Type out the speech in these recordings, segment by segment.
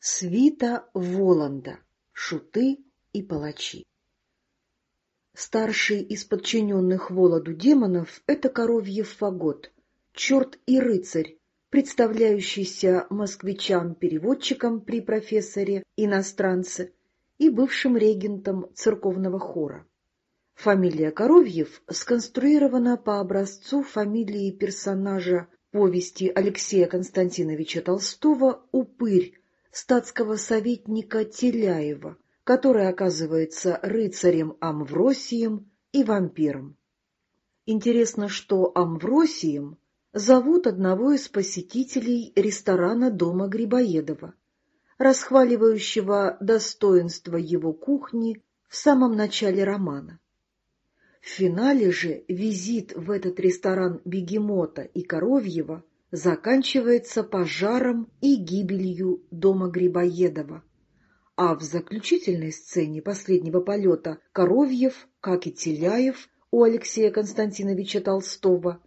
Свита Воланда. Шуты и палачи. Старший из подчиненных Володу демонов — это коровьев фагот, черт и рыцарь, представляющийся москвичам-переводчиком при профессоре иностранце и бывшим регентом церковного хора. Фамилия Коровьев сконструирована по образцу фамилии персонажа повести Алексея Константиновича Толстого «Упырь» статского советника Теляева, который оказывается рыцарем Амвросием и вампиром. Интересно, что Амвросием зовут одного из посетителей ресторана дома Грибоедова, расхваливающего достоинство его кухни в самом начале романа. В финале же визит в этот ресторан Бегемота и Коровьева заканчивается пожаром и гибелью дома Грибоедова, а в заключительной сцене последнего полета Коровьев, как и Теляев у Алексея Константиновича Толстого,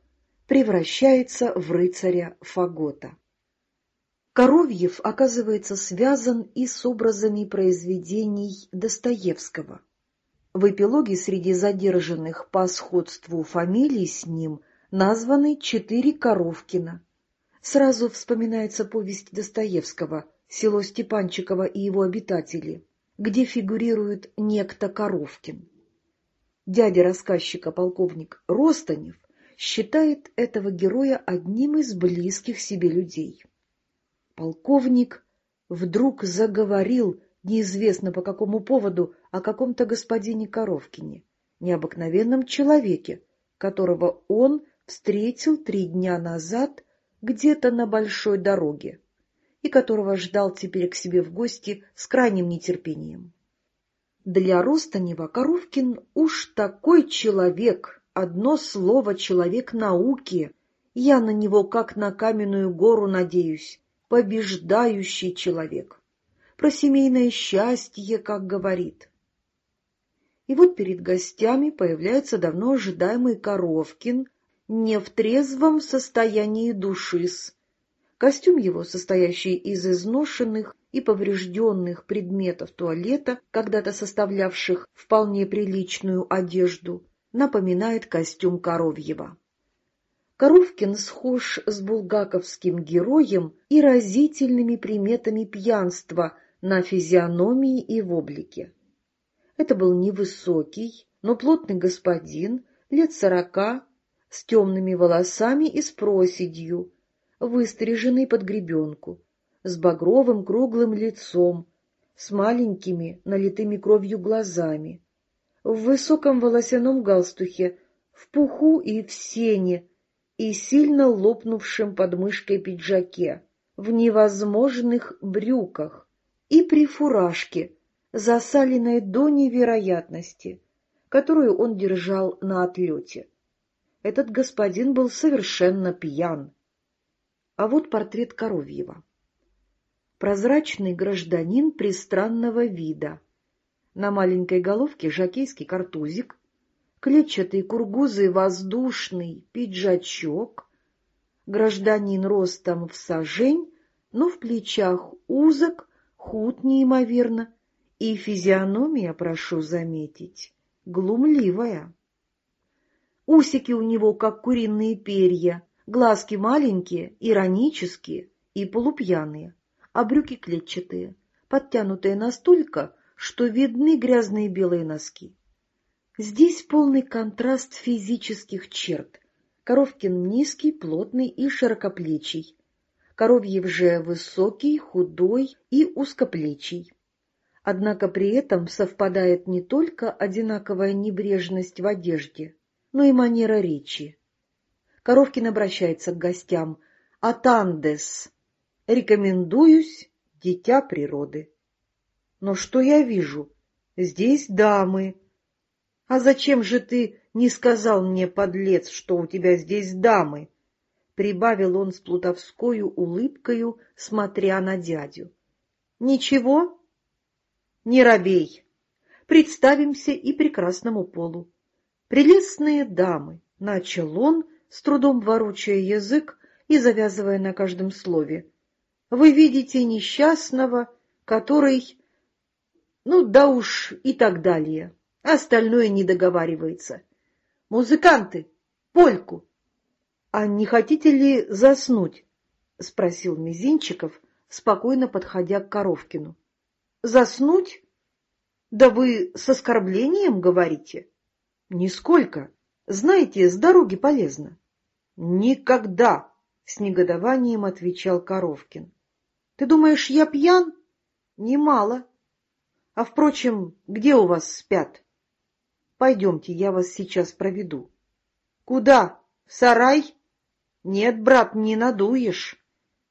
превращается в рыцаря Фагота. Коровьев оказывается связан и с образами произведений Достоевского. В эпилоге среди задержанных по сходству фамилий с ним названы четыре Коровкина. Сразу вспоминается повесть Достоевского «Село Степанчиково и его обитатели», где фигурирует некто Коровкин. Дядя рассказчика, полковник Ростанев, считает этого героя одним из близких себе людей. Полковник вдруг заговорил неизвестно по какому поводу, о каком-то господине Коровкине, необыкновенном человеке, которого он встретил три дня назад где-то на большой дороге и которого ждал теперь к себе в гости с крайним нетерпением. Для Ростанева Коровкин уж такой человек, одно слово «человек науки», я на него как на каменную гору надеюсь, побеждающий человек про семейное счастье, как говорит. И вот перед гостями появляется давно ожидаемый Коровкин, не в трезвом состоянии души-с. Костюм его, состоящий из изношенных и поврежденных предметов туалета, когда-то составлявших вполне приличную одежду, напоминает костюм Коровьева. Коровкин схож с булгаковским героем и разительными приметами пьянства, на физиономии и в облике. Это был невысокий, но плотный господин, лет сорока, с темными волосами и с проседью, выстриженный под гребенку, с багровым круглым лицом, с маленькими, налитыми кровью глазами, в высоком волосяном галстухе, в пуху и в сене, и сильно лопнувшем подмышкой пиджаке, в невозможных брюках, и при фуражке, засаленной до невероятности, которую он держал на отлете. Этот господин был совершенно пьян. А вот портрет Коровьева. Прозрачный гражданин пристранного вида. На маленькой головке жакейский картузик, клетчатые кургузы воздушный пиджачок, гражданин ростом в сажень, но в плечах узок, худ неимоверно, и физиономия, прошу заметить, глумливая. Усики у него, как куриные перья, глазки маленькие, иронические и полупьяные, а брюки клетчатые, подтянутые настолько, что видны грязные белые носки. Здесь полный контраст физических черт. Коровкин низкий, плотный и широкоплечий, Коровьев же высокий, худой и узкоплечий. Однако при этом совпадает не только одинаковая небрежность в одежде, но и манера речи. Коровкин обращается к гостям «Атандес! Рекомендуюсь, дитя природы». «Но что я вижу? Здесь дамы. А зачем же ты не сказал мне, подлец, что у тебя здесь дамы?» — прибавил он с плутовскою улыбкою, смотря на дядю. — Ничего? — Не робей. Представимся и прекрасному полу. Прелестные дамы, — начал он, с трудом ворочая язык и завязывая на каждом слове. — Вы видите несчастного, который... Ну, да уж и так далее. Остальное не договаривается. Музыканты, польку. — А не хотите ли заснуть? — спросил Мизинчиков, спокойно подходя к Коровкину. — Заснуть? Да вы с оскорблением говорите? — Нисколько. Знаете, с дороги полезно. — Никогда! — с негодованием отвечал Коровкин. — Ты думаешь, я пьян? — Немало. А, впрочем, где у вас спят? Пойдемте, я вас сейчас проведу. — Куда? В сарай? — Нет, брат, не надуешь.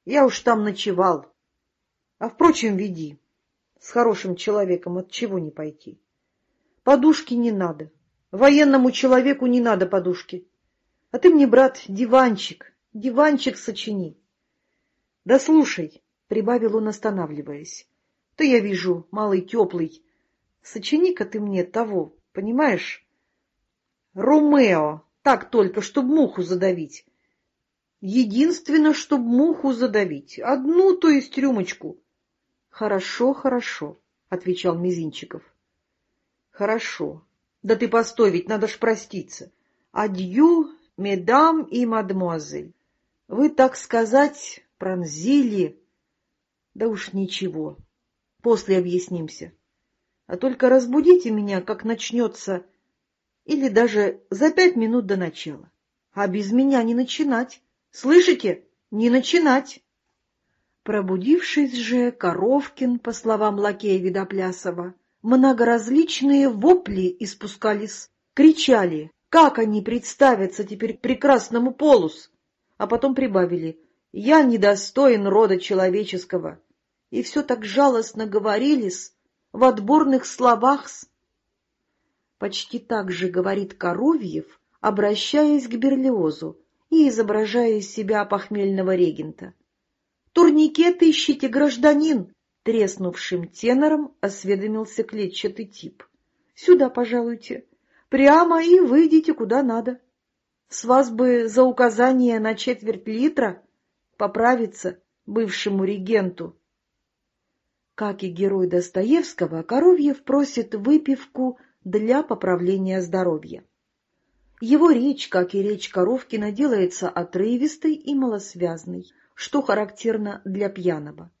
Я уж там ночевал. А, впрочем, веди. С хорошим человеком от чего не пойти? Подушки не надо. Военному человеку не надо подушки. А ты мне, брат, диванчик, диванчик сочини. Да слушай, — прибавил он, останавливаясь, — ты, я вижу, малый теплый. Сочини-ка ты мне того, понимаешь? Ромео, так только, чтоб муху задавить. Единственно, чтоб муху задавить. Одну, то есть рюмочку. — Хорошо, хорошо, — отвечал Мизинчиков. — Хорошо. Да ты постой, ведь надо ж проститься. Адью, медам и мадемуазель. Вы, так сказать, пронзили. Да уж ничего. После объяснимся. А только разбудите меня, как начнется, или даже за пять минут до начала. А без меня не начинать. Слышите? Не начинать! Пробудившись же, Коровкин, по словам лакея Видоплясова, многоразличные вопли испускались, кричали, как они представятся теперь прекрасному полус, а потом прибавили «Я недостоин рода человеческого», и все так жалостно говорились в отборных словах. Почти так же говорит Коровьев, обращаясь к Берлиозу, и изображая из себя похмельного регента. «Турникет ищите, гражданин!» Треснувшим тенором осведомился клетчатый тип. «Сюда, пожалуйте. Прямо и выйдите куда надо. С вас бы за указание на четверть литра поправиться бывшему регенту». Как и герой Достоевского, Коровьев просит выпивку для поправления здоровья. Его речь, как и речь Коровкина, делается отрывистой и малосвязной, что характерно для пьяного.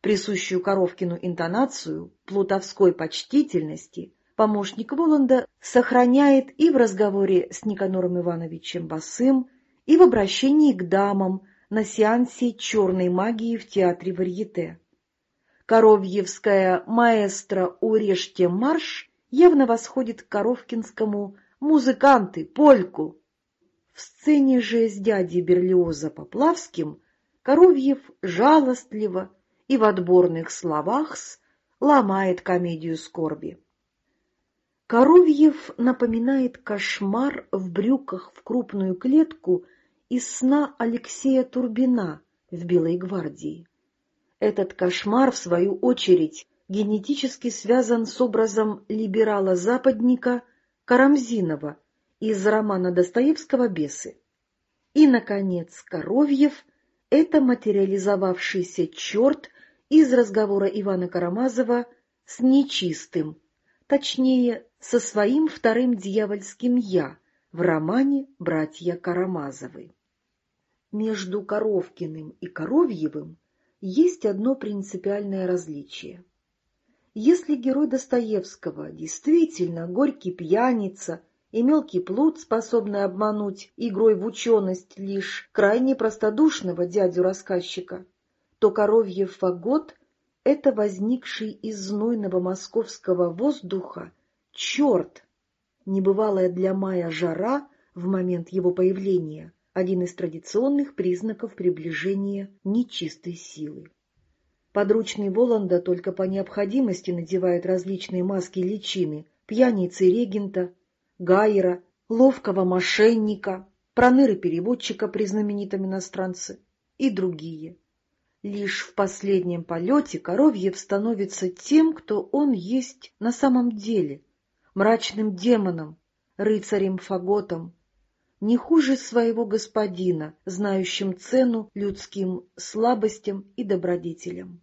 Присущую Коровкину интонацию плутовской почтительности помощник Воланда сохраняет и в разговоре с Никанором Ивановичем Басым, и в обращении к дамам на сеансе черной магии в театре Варьете. Коровьевская «Маэстро, урежьте марш» явно восходит к Коровкинскому музыканты, польку. В сцене же с дядей Берлиоза Поплавским Коровьев жалостливо и в отборных словах ломает комедию скорби. Коровьев напоминает кошмар в брюках в крупную клетку из сна Алексея Турбина в Белой гвардии. Этот кошмар, в свою очередь, генетически связан с образом либерала-западника Карамзинова из романа Достоевского «Бесы». И, наконец, Коровьев — это материализовавшийся черт из разговора Ивана Карамазова с нечистым, точнее, со своим вторым дьявольским «я» в романе «Братья Карамазовы». Между Коровкиным и Коровьевым есть одно принципиальное различие. Если герой Достоевского действительно горький пьяница и мелкий плут, способный обмануть игрой в ученость лишь крайне простодушного дядю-рассказчика, то Коровьев фагот — это возникший из знойного московского воздуха черт, небывалая для мая жара в момент его появления, один из традиционных признаков приближения нечистой силы. Подручный Воланда только по необходимости надевает различные маски личины, пьяницы регента, гайера, ловкого мошенника, проныры-переводчика при знаменитом иностранце и другие. Лишь в последнем полете Коровьев становится тем, кто он есть на самом деле, мрачным демоном, рыцарем-фаготом, не хуже своего господина, знающим цену людским слабостям и добродетелям.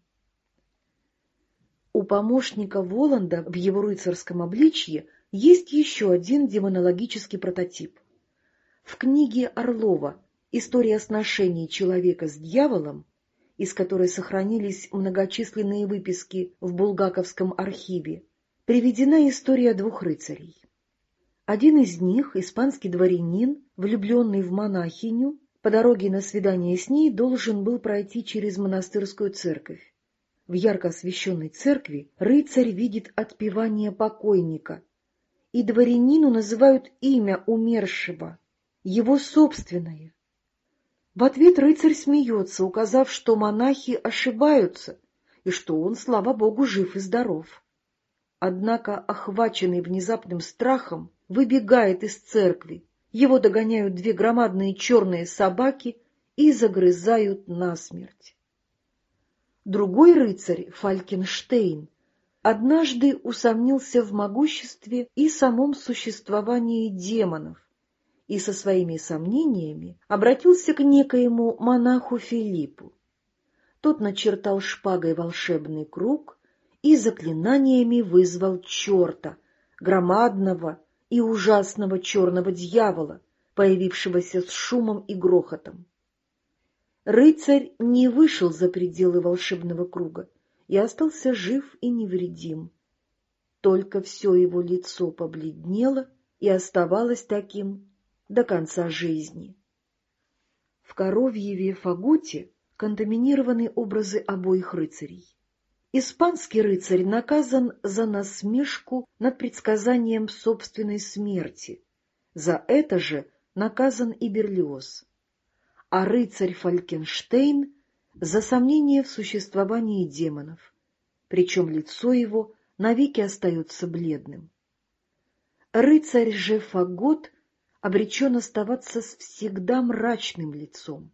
помощника Воланда в его рыцарском обличье есть еще один демонологический прототип. В книге Орлова «История сношений человека с дьяволом», из которой сохранились многочисленные выписки в Булгаковском архиве, приведена история двух рыцарей. Один из них, испанский дворянин, влюбленный в монахиню, по дороге на свидание с ней должен был пройти через монастырскую церковь. В ярко освещенной церкви рыцарь видит отпевание покойника, и дворянину называют имя умершего, его собственное. В ответ рыцарь смеется, указав, что монахи ошибаются, и что он, слава богу, жив и здоров. Однако, охваченный внезапным страхом, выбегает из церкви, его догоняют две громадные черные собаки и загрызают насмерть. Другой рыцарь, Фалькенштейн, однажды усомнился в могуществе и самом существовании демонов и со своими сомнениями обратился к некоему монаху Филиппу. Тот начертал шпагой волшебный круг и заклинаниями вызвал черта, громадного и ужасного черного дьявола, появившегося с шумом и грохотом. Рыцарь не вышел за пределы волшебного круга и остался жив и невредим. Только все его лицо побледнело и оставалось таким до конца жизни. В Коровьеве Фаготе контаминированы образы обоих рыцарей. Испанский рыцарь наказан за насмешку над предсказанием собственной смерти. За это же наказан и Берлиоз а рыцарь Фалькенштейн за сомнение в существовании демонов, причем лицо его навеки остается бледным. Рыцарь же Фагот обречен оставаться с всегда мрачным лицом,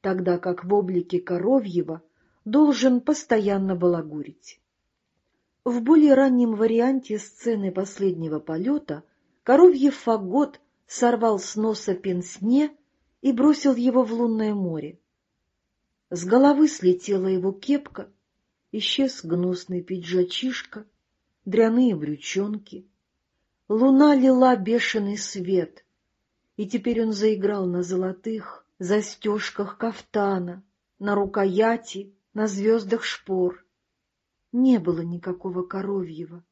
тогда как в облике Коровьева должен постоянно балагурить. В более раннем варианте сцены последнего полета Коровьев Фагот сорвал с носа пенсне и бросил его в лунное море. С головы слетела его кепка, исчез гнусный пиджачишка, дряные брючонки. Луна лила бешеный свет, и теперь он заиграл на золотых застежках кафтана, на рукояти, на звездах шпор. Не было никакого коровьего.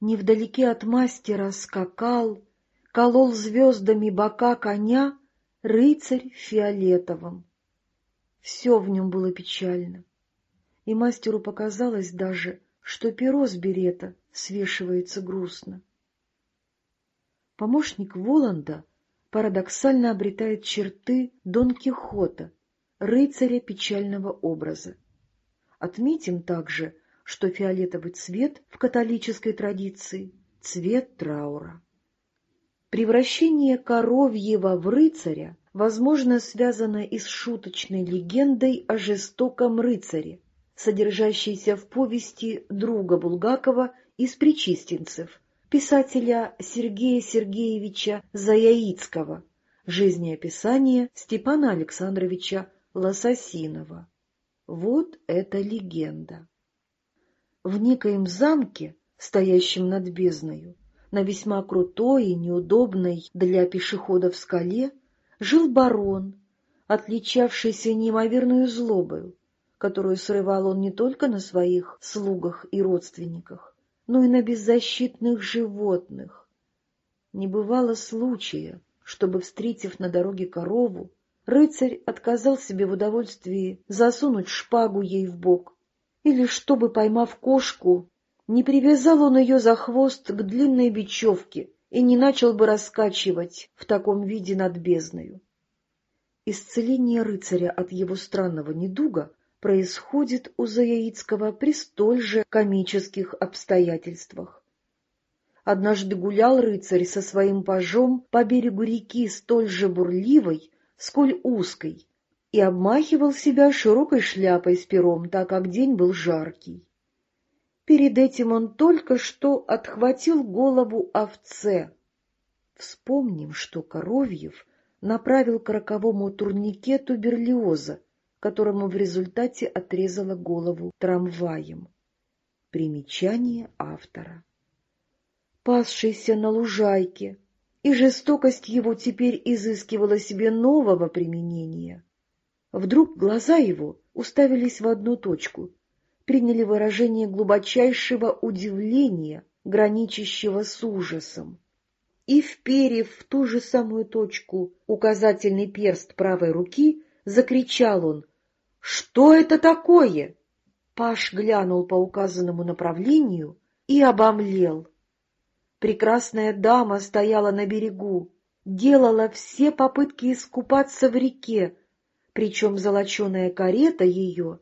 Невдалеке от мастера скакал, колол звездами бока коня рыцарь в фиолетовом. Все в нем было печально, и мастеру показалось даже, что перо с берета свешивается грустно. Помощник Воланда парадоксально обретает черты Дон Кихота, рыцаря печального образа. Отметим также, что фиолетовый цвет в католической традиции — цвет траура. Превращение Коровьева в рыцаря, возможно, связано и с шуточной легендой о жестоком рыцаре, содержащейся в повести друга Булгакова из «Причистенцев», писателя Сергея Сергеевича Заяицкого, жизнеописание Степана Александровича Лососинова. Вот эта легенда. В некоем замке, стоящем над бездною, на весьма крутой и неудобной для пешеходов скале жил барон, отличавшийся неимоверную злобою, которую срывал он не только на своих слугах и родственниках, но и на беззащитных животных. Не бывало случая, чтобы, встретив на дороге корову, рыцарь отказал себе в удовольствии засунуть шпагу ей в бок, или чтобы, поймав кошку, не привязал он ее за хвост к длинной бечевке и не начал бы раскачивать в таком виде над бездною. Исцеление рыцаря от его странного недуга происходит у Заяицкого при столь же комических обстоятельствах. Однажды гулял рыцарь со своим пажом по берегу реки столь же бурливой, сколь узкой, и обмахивал себя широкой шляпой с пером, так как день был жаркий. Перед этим он только что отхватил голову овце. Вспомним, что Коровьев направил к роковому турникету Берлиоза, которому в результате отрезала голову трамваем. Примечание автора. Пасшийся на лужайке, и жестокость его теперь изыскивала себе нового применения. Вдруг глаза его уставились в одну точку, приняли выражение глубочайшего удивления, граничащего с ужасом. И, вперев в ту же самую точку указательный перст правой руки, закричал он «Что это такое?» Паш глянул по указанному направлению и обомлел. Прекрасная дама стояла на берегу, делала все попытки искупаться в реке, причем золоченая карета ее,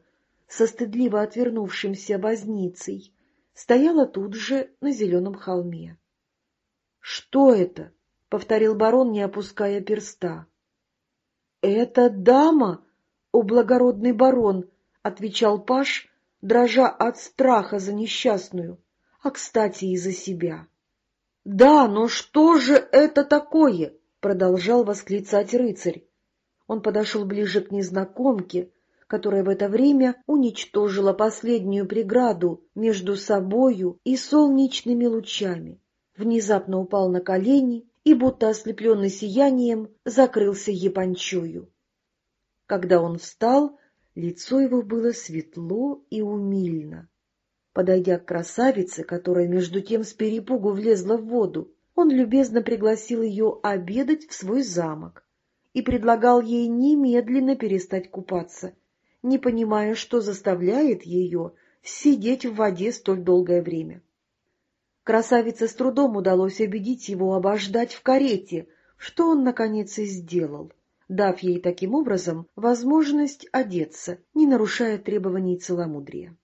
со стыдливо отвернувшимся возницей, стояла тут же на зеленом холме. — Что это? — повторил барон, не опуская перста. — Это дама, о благородный барон, — отвечал Паш, дрожа от страха за несчастную, а, кстати, и за себя. — Да, но что же это такое? — продолжал восклицать рыцарь. Он подошел ближе к незнакомке, которая в это время уничтожила последнюю преграду между собою и солнечными лучами, внезапно упал на колени и, будто ослепленный сиянием, закрылся япончою. Когда он встал, Лицо его было светло и умильно. Подойдя к красавице, которая между тем с перепугу влезла в воду, он любезно пригласил ее обедать в свой замок и предлагал ей немедленно перестать купаться, не понимая, что заставляет ее сидеть в воде столь долгое время. Красавице с трудом удалось убедить его обождать в карете, что он, наконец, и сделал дав ей таким образом возможность одеться, не нарушая требований целомудрия.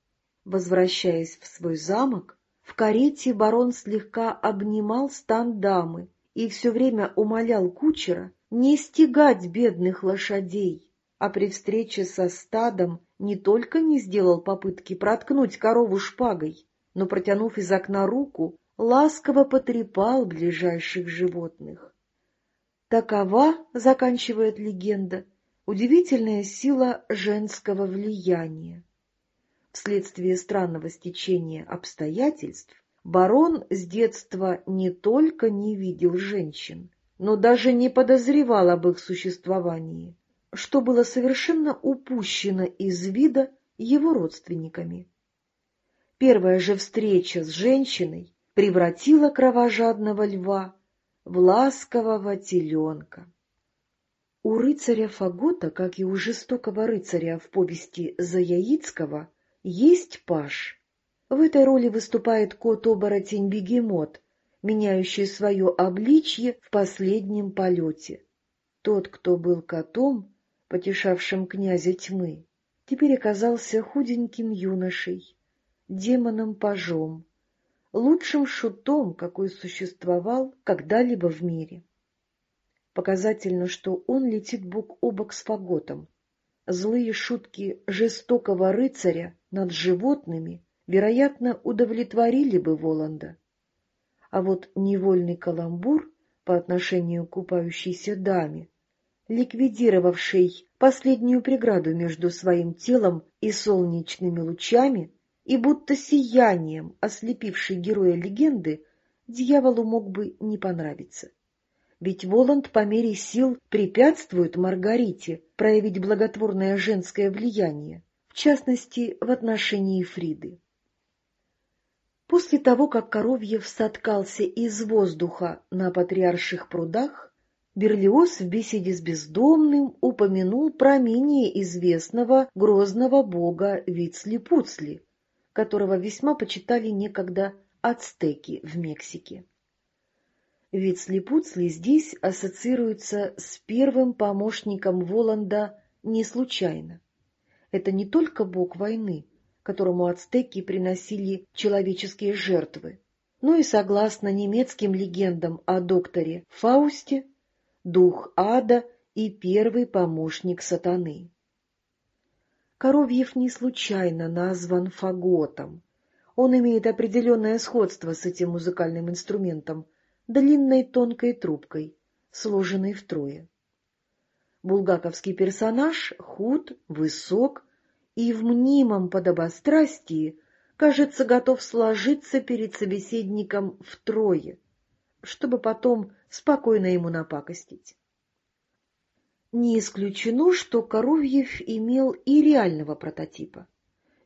Возвращаясь в свой замок, в карете барон слегка обнимал стан дамы и все время умолял кучера не стегать бедных лошадей, а при встрече со стадом не только не сделал попытки проткнуть корову шпагой, но, протянув из окна руку, ласково потрепал ближайших животных. Такова, заканчивает легенда, удивительная сила женского влияния. Вследствие странного стечения обстоятельств барон с детства не только не видел женщин, но даже не подозревал об их существовании, что было совершенно упущено из вида его родственниками. Первая же встреча с женщиной превратила кровожадного льва в ласкового теленка. У рыцаря Фагота, как и у жестокого рыцаря в повести Заяицкого, есть паш. В этой роли выступает кот-оборотень Бегемот, меняющий свое обличье в последнем полете. Тот, кто был котом, потешавшим князя тьмы, теперь оказался худеньким юношей, демоном-пажом, лучшим шутом, какой существовал когда-либо в мире. Показательно, что он летит бок о бок с фаготом. Злые шутки жестокого рыцаря над животными, вероятно, удовлетворили бы Воланда. А вот невольный каламбур по отношению к купающейся даме, ликвидировавший последнюю преграду между своим телом и солнечными лучами, и будто сиянием, ослепивший героя легенды, дьяволу мог бы не понравиться. Ведь Воланд по мере сил препятствует Маргарите проявить благотворное женское влияние, в частности, в отношении Фриды. После того, как Коровьев соткался из воздуха на патриарших прудах, Берлиоз в беседе с бездомным упомянул про менее известного грозного бога Вицли-Пуцли, которого весьма почитали некогда ацтеки в Мексике. Ведь Слепуцли здесь ассоциируется с первым помощником Воланда не случайно. Это не только бог войны, которому ацтеки приносили человеческие жертвы, но и, согласно немецким легендам о докторе Фаусте, дух ада и первый помощник сатаны. Коровьев не случайно назван фаготом. Он имеет определенное сходство с этим музыкальным инструментом, длинной тонкой трубкой, сложенной втрое. Булгаковский персонаж худ, высок и в мнимом подобострастии кажется, готов сложиться перед собеседником втрое, чтобы потом спокойно ему напакостить. Не исключено, что Коровьев имел и реального прототипа.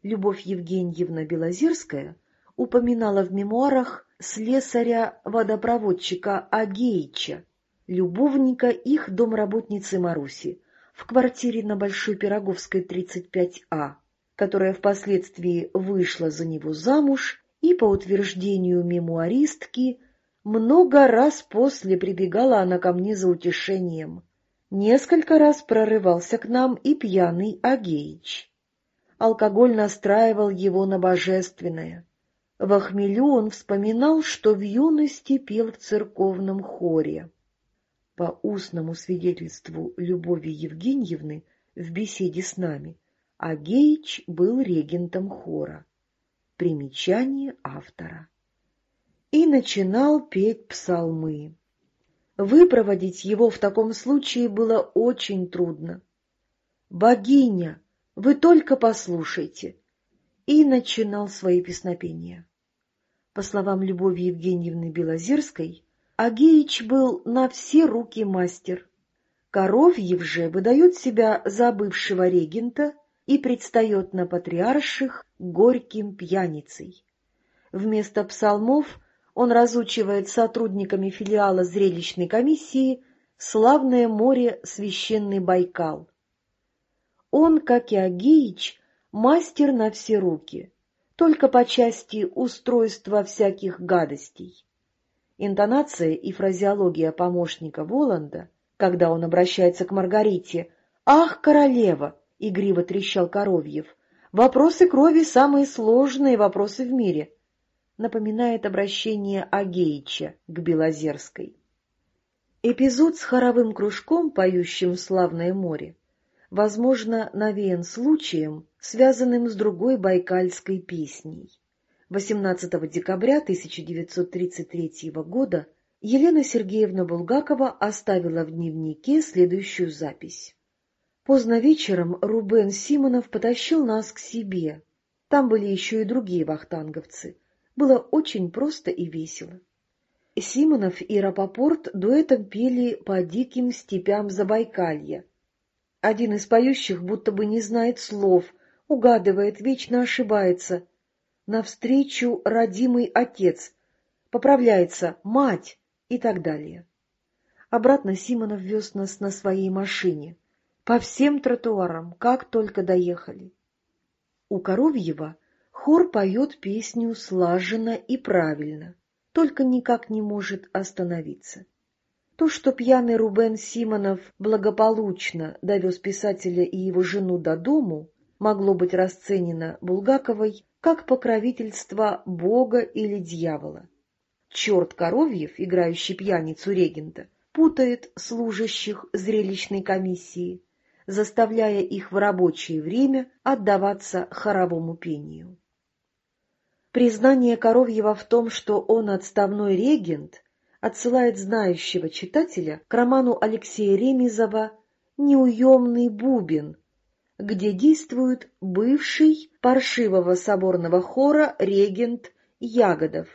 Любовь Евгеньевна Белозерская упоминала в мемуарах слесаря-водопроводчика Агеича, любовника их домработницы Маруси, в квартире на Большой Пироговской, 35А, которая впоследствии вышла за него замуж и, по утверждению мемуаристки, много раз после прибегала она ко мне за утешением. Несколько раз прорывался к нам и пьяный Агеич. Алкоголь настраивал его на божественное. В хмелю он вспоминал, что в юности пел в церковном хоре. По устному свидетельству Любови Евгеньевны в беседе с нами, Агеич был регентом хора. Примечание автора. И начинал петь псалмы. Выпроводить его в таком случае было очень трудно. «Богиня, вы только послушайте!» И начинал свои песнопения. По словам Любови Евгеньевны Белозерской, Агеич был на все руки мастер. Коровьев же выдает себя за бывшего регента и предстает на патриарших горьким пьяницей. Вместо псалмов он разучивает сотрудниками филиала зрелищной комиссии «Славное море, священный Байкал». Он, как и Агеич, мастер на все руки, только по части устройства всяких гадостей. Интонация и фразеология помощника Воланда, когда он обращается к Маргарите «Ах, королева!» — игриво трещал Коровьев. «Вопросы крови — самые сложные вопросы в мире напоминает обращение Агеича к Белозерской. Эпизод с хоровым кружком, поющим «Славное море», возможно, навеян случаем, связанным с другой байкальской песней. 18 декабря 1933 года Елена Сергеевна Булгакова оставила в дневнике следующую запись. Поздно вечером Рубен Симонов потащил нас к себе. Там были еще и другие вахтанговцы — было очень просто и весело. Симонов и Рапопорт дуэтом пели по диким степям Забайкалья. Один из поющих будто бы не знает слов, угадывает, вечно ошибается. Навстречу родимый отец, поправляется мать и так далее. Обратно Симонов вез нас на своей машине, по всем тротуарам, как только доехали. У Коровьева Хор поет песню слаженно и правильно, только никак не может остановиться. То, что пьяный Рубен Симонов благополучно довез писателя и его жену до дому, могло быть расценено Булгаковой как покровительство Бога или дьявола. Черт Коровьев, играющий пьяницу регента, путает служащих зрелищной комиссии, заставляя их в рабочее время отдаваться хоровому пению. Признание Коровьева в том, что он отставной регент, отсылает знающего читателя к роману Алексея Ремезова «Неуемный бубен», где действует бывший паршивого соборного хора регент Ягодов,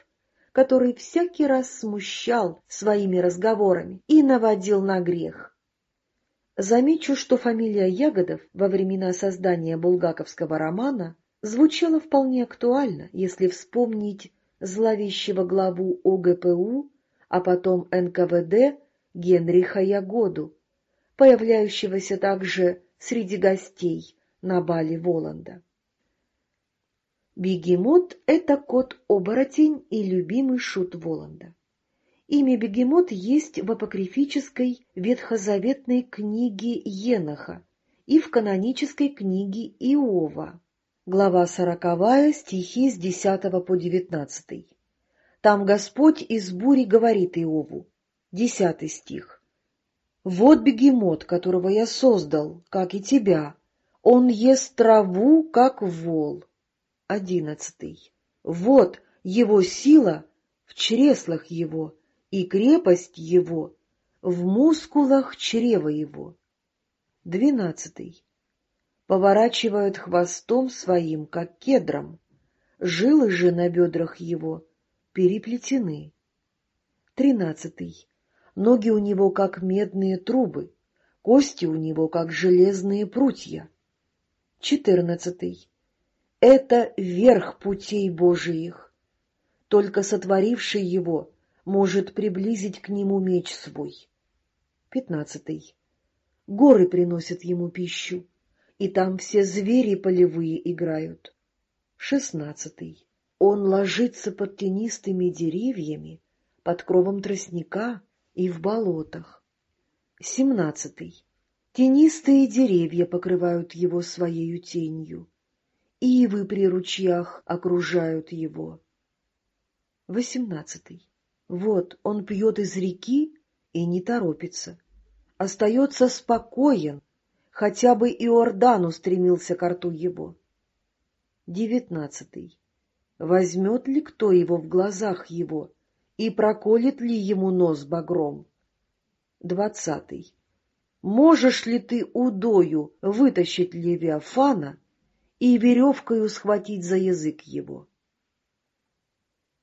который всякий раз смущал своими разговорами и наводил на грех. Замечу, что фамилия Ягодов во времена создания булгаковского романа звучало вполне актуально, если вспомнить зловещего главу ОГПУ, а потом НКВД Генриха Ягоду, появляющегося также среди гостей на бале Воланда. Бегемот — это кот-оборотень и любимый шут Воланда. Имя Бегемот есть в апокрифической ветхозаветной книге Еноха и в канонической книге Иова. Глава сороковая, стихи с десятого по девятнадцатый. Там Господь из бури говорит Иову. Десятый стих. «Вот бегемот, которого я создал, как и тебя. Он ест траву, как вол». Одиннадцатый. «Вот его сила в чреслах его, и крепость его в мускулах чрева его». Двенадцатый поворачивают хвостом своим, как кедром. жилы же на бедрах его переплетены. Тринадцатый. Ноги у него, как медные трубы, кости у него, как железные прутья. Четырнадцатый. Это верх путей Божиих. Только сотворивший его может приблизить к нему меч свой. Пятнадцатый. Горы приносят ему пищу, и там все звери полевые играют. Шестнадцатый. Он ложится под тенистыми деревьями, под кровом тростника и в болотах. Семнадцатый. Тенистые деревья покрывают его своею тенью, ивы при ручьях окружают его. Восемнадцатый. Вот он пьет из реки и не торопится, остается спокоен, хотя бы Иордан устремился к рту его. Девятнадцатый. Возьмет ли кто его в глазах его, и проколет ли ему нос багром? Двадцатый. Можешь ли ты удою вытащить Левиафана и веревкою схватить за язык его?